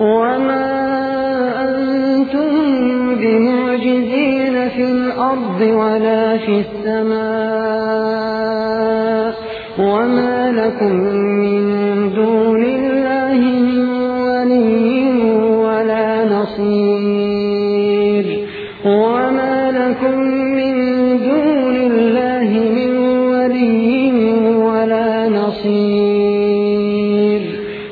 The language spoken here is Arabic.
وما أنتم بمعجزين في الأرض ولا في السماء وما لكم من دون الله من ولي ولا نصير وما لكم